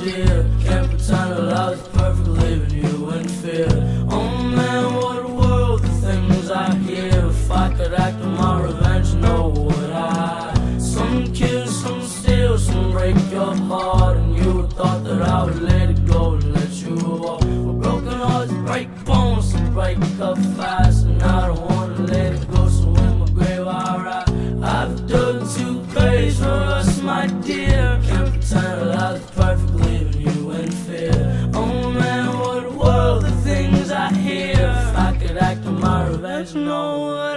dear Can't pretend that life's perfect leaving you in fear. Oh man, what a world, the things I hear. If I could act on my revenge, no would I Some kill, some steal, some break your heart. And you thought that I would let it go and let you walk. Broken hearts break bones, so break up fast. And I don't wanna let it go, so in my grave I write I've done two grades for us, my dear there's no